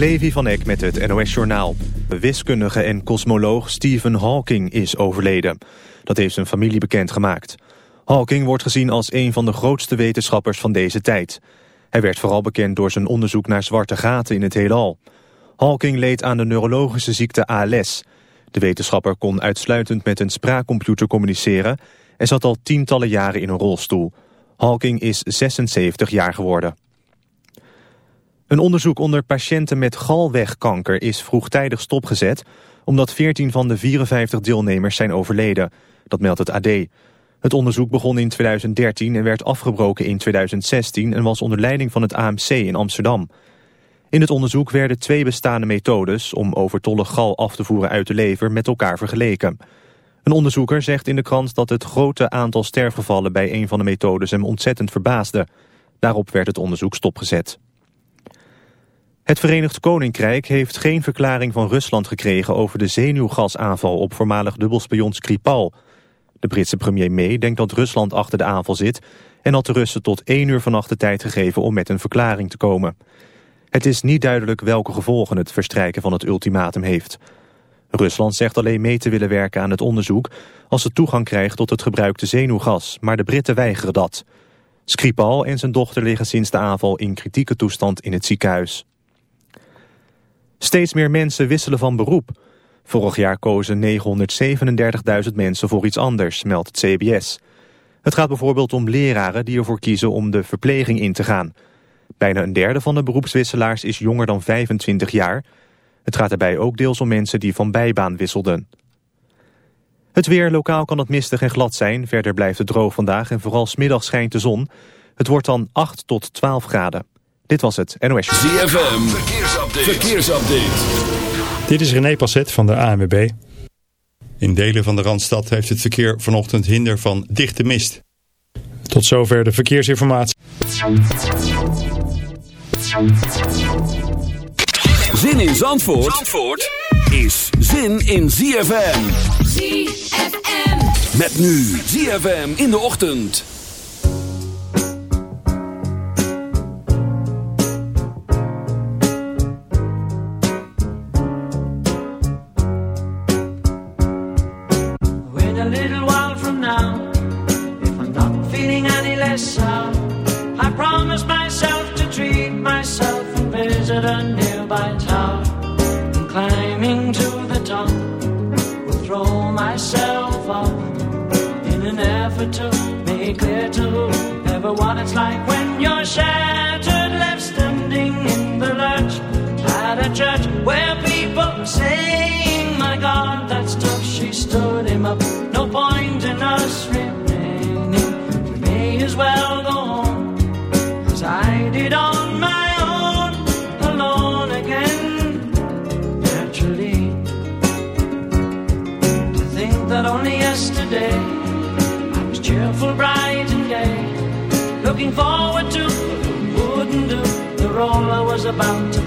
Levi van Eck met het NOS-journaal. Wiskundige en kosmoloog Stephen Hawking is overleden. Dat heeft zijn familie bekendgemaakt. Hawking wordt gezien als een van de grootste wetenschappers van deze tijd. Hij werd vooral bekend door zijn onderzoek naar zwarte gaten in het heelal. Hawking leed aan de neurologische ziekte ALS. De wetenschapper kon uitsluitend met een spraakcomputer communiceren... en zat al tientallen jaren in een rolstoel. Hawking is 76 jaar geworden. Een onderzoek onder patiënten met galwegkanker is vroegtijdig stopgezet... omdat 14 van de 54 deelnemers zijn overleden. Dat meldt het AD. Het onderzoek begon in 2013 en werd afgebroken in 2016... en was onder leiding van het AMC in Amsterdam. In het onderzoek werden twee bestaande methodes... om overtollig gal af te voeren uit de lever met elkaar vergeleken. Een onderzoeker zegt in de krant dat het grote aantal sterfgevallen... bij een van de methodes hem ontzettend verbaasde. Daarop werd het onderzoek stopgezet. Het Verenigd Koninkrijk heeft geen verklaring van Rusland gekregen over de zenuwgasaanval op voormalig dubbelspion Skripal. De Britse premier May denkt dat Rusland achter de aanval zit en had de Russen tot één uur vannacht de tijd gegeven om met een verklaring te komen. Het is niet duidelijk welke gevolgen het verstrijken van het ultimatum heeft. Rusland zegt alleen mee te willen werken aan het onderzoek als het toegang krijgt tot het gebruikte zenuwgas, maar de Britten weigeren dat. Skripal en zijn dochter liggen sinds de aanval in kritieke toestand in het ziekenhuis. Steeds meer mensen wisselen van beroep. Vorig jaar kozen 937.000 mensen voor iets anders, meldt het CBS. Het gaat bijvoorbeeld om leraren die ervoor kiezen om de verpleging in te gaan. Bijna een derde van de beroepswisselaars is jonger dan 25 jaar. Het gaat daarbij ook deels om mensen die van bijbaan wisselden. Het weer, lokaal kan het mistig en glad zijn. Verder blijft het droog vandaag en vooral smiddag schijnt de zon. Het wordt dan 8 tot 12 graden. Dit was het NOS. ZFM, verkeersupdate. verkeersupdate. Dit is René Passet van de ANWB. In delen van de Randstad heeft het verkeer vanochtend hinder van dichte mist. Tot zover de verkeersinformatie. Zin in Zandvoort, Zandvoort is zin in ZFM. ZFM. Met nu ZFM in de ochtend.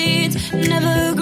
sheets, never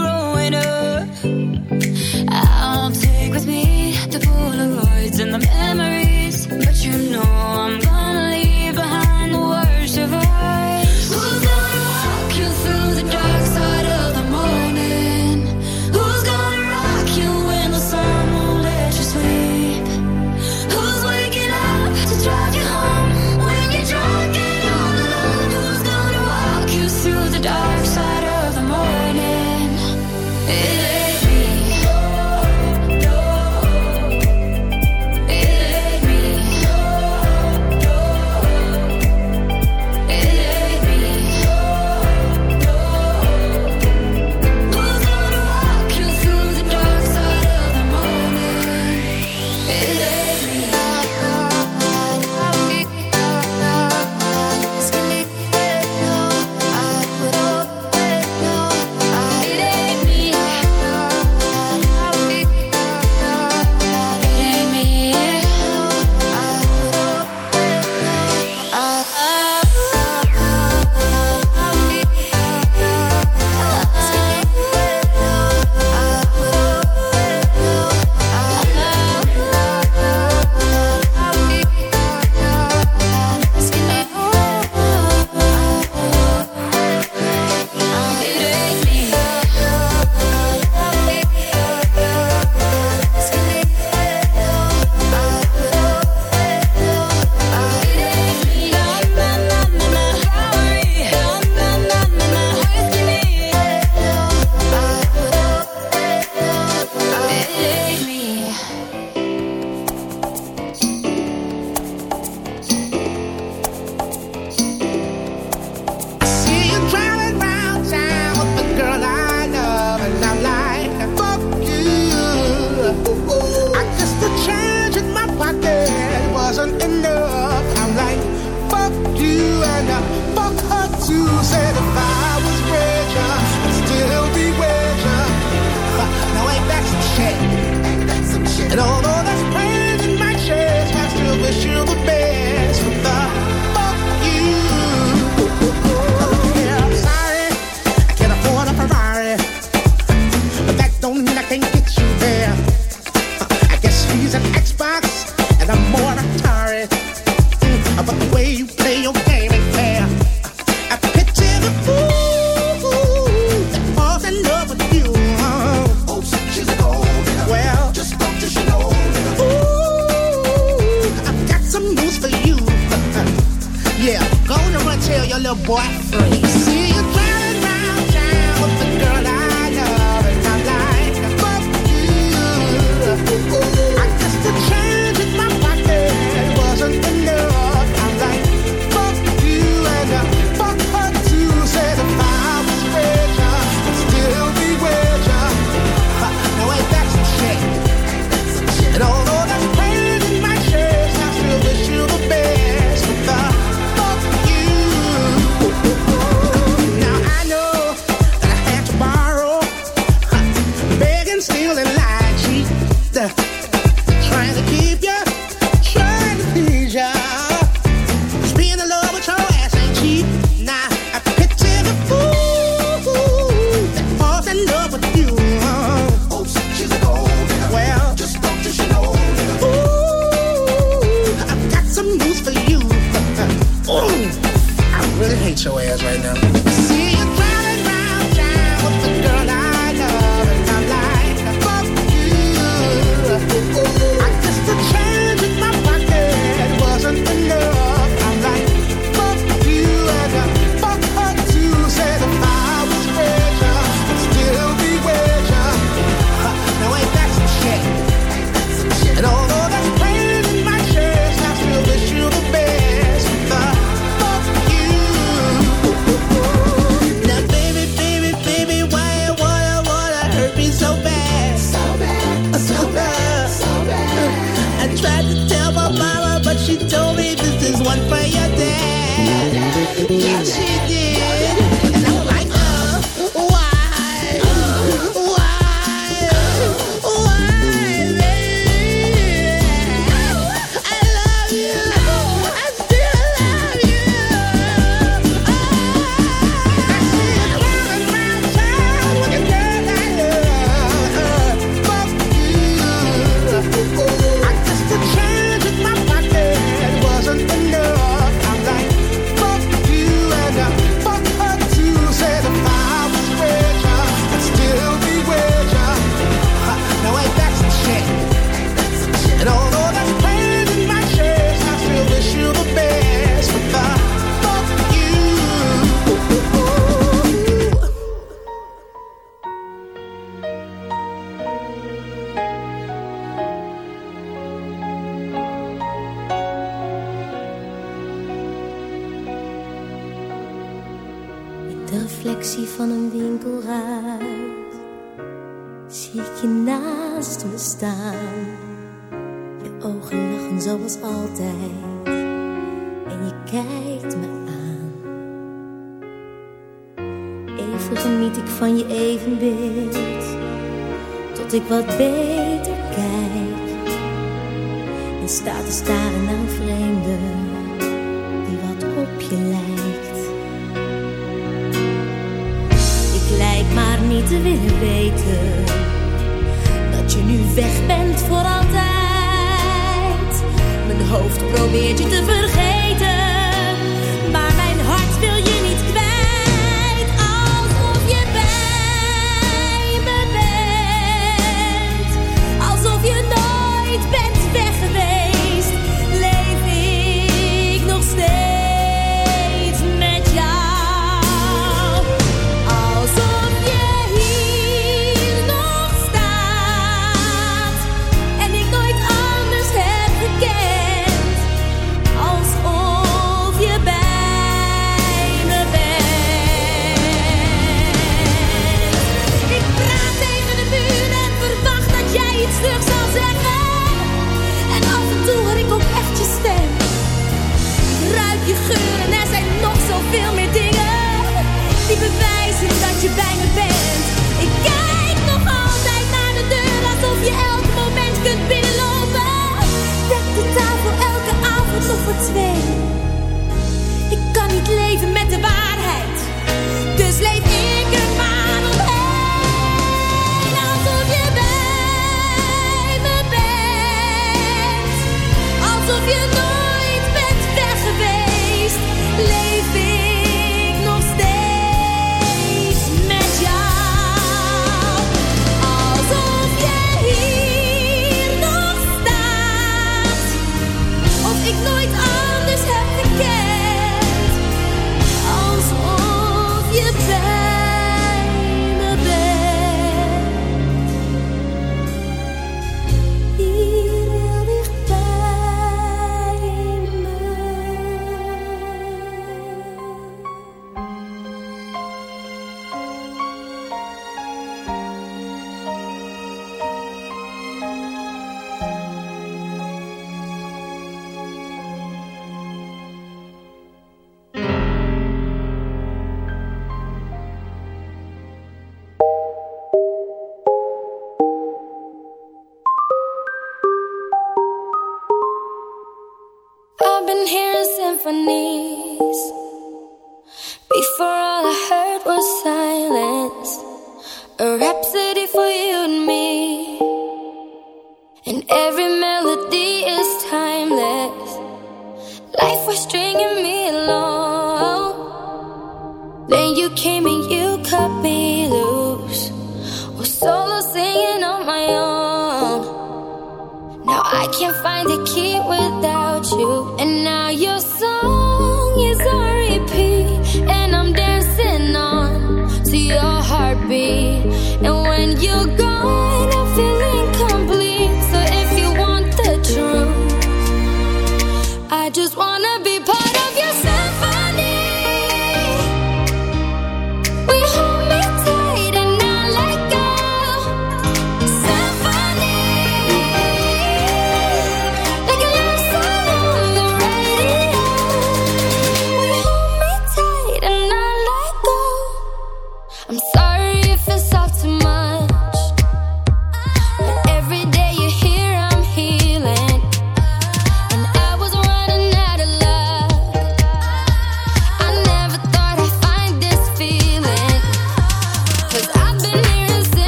wat beter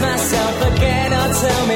myself again, I'll tell me.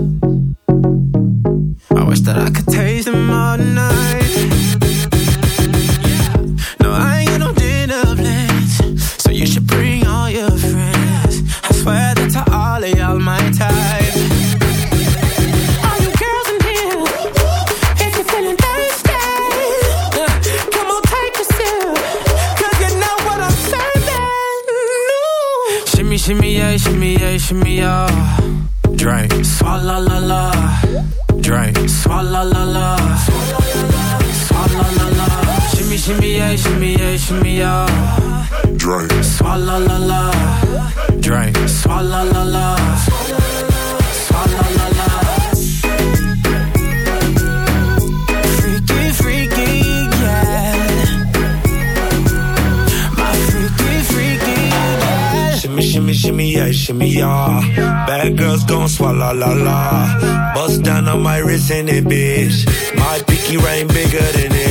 la la. Bust down on my wrist in it, bitch. My pinky ring bigger than it.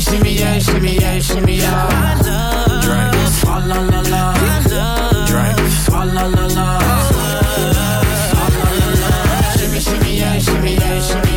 Shimmy, shimmy, yeah, shimmy, yeah, shimmy, yeah. Drink. Swalla la la. Drink. Swalla la la. Swalla la la. Shimmy, shimmy, yeah, shimmy, yeah, shimmy,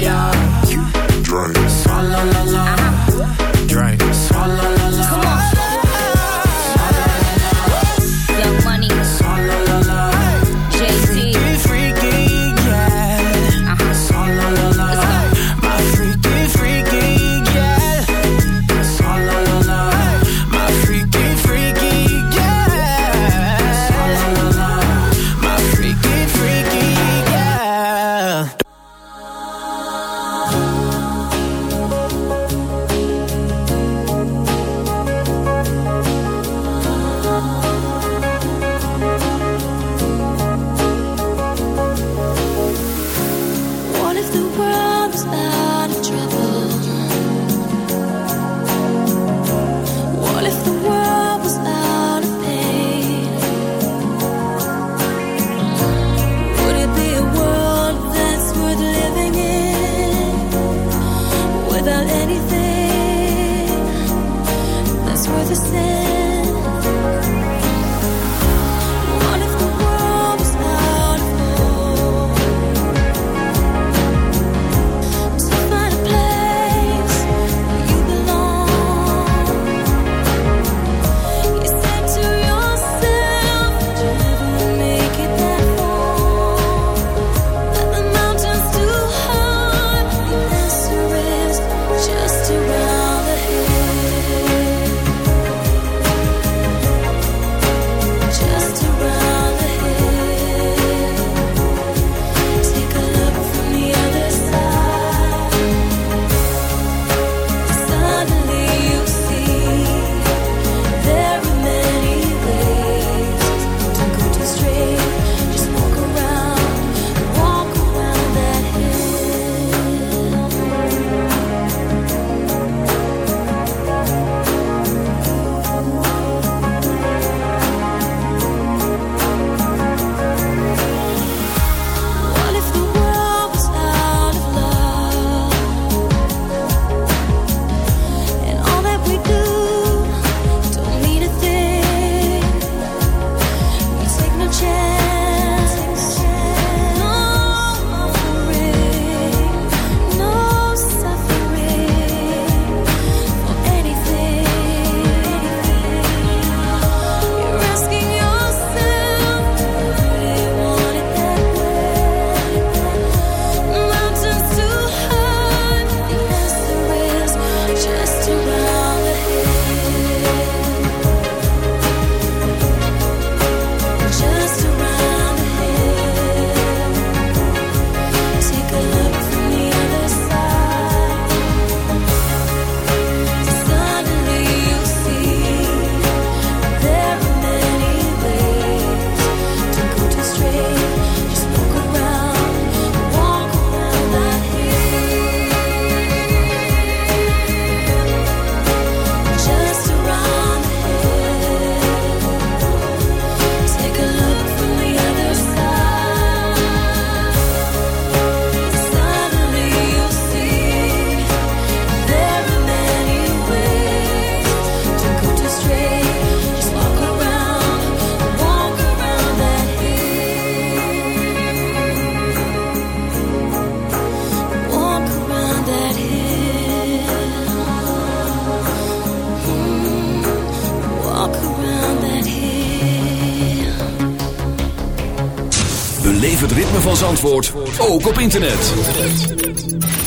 Zandvoort, ook op internet.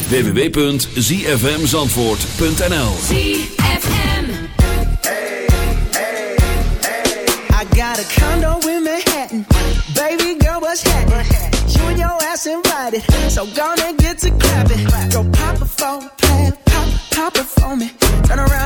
www.zfmzandvoort.nl I got a condo in Manhattan. Baby girl, what's happening? You and your ass invited. So gonna get to clapping. Go pop it for a plan. Pop, pop it for me. Turn around and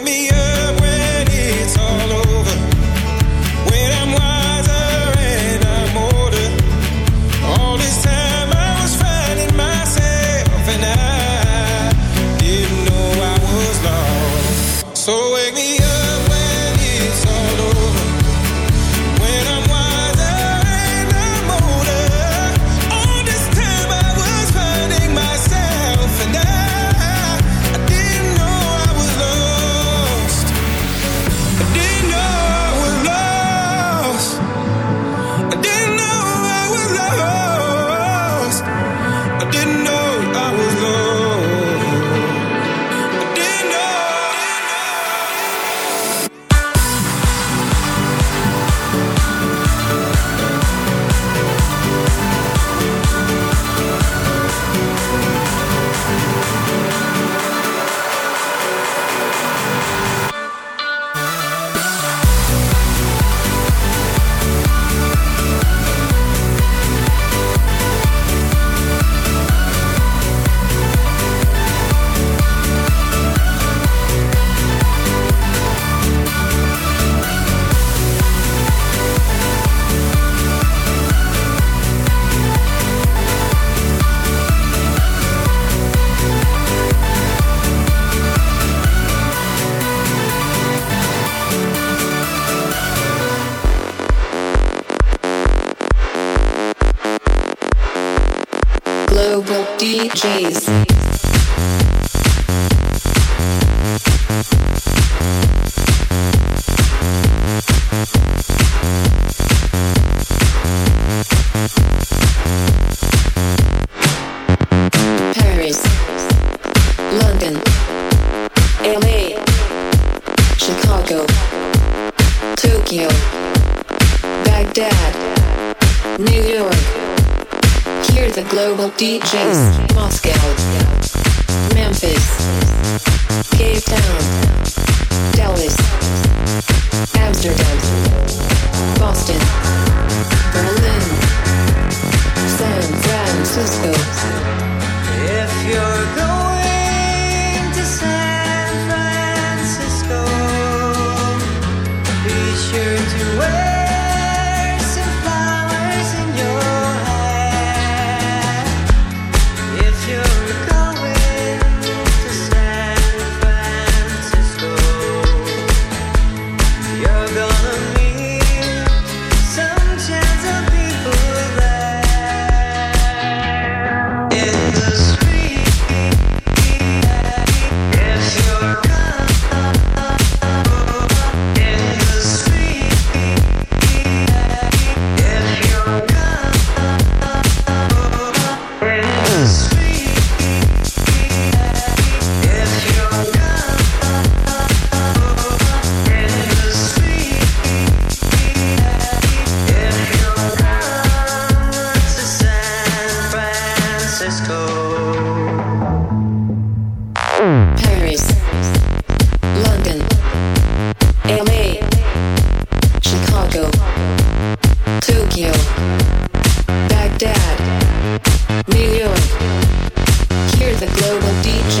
the global DJ.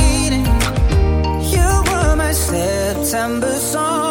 September song,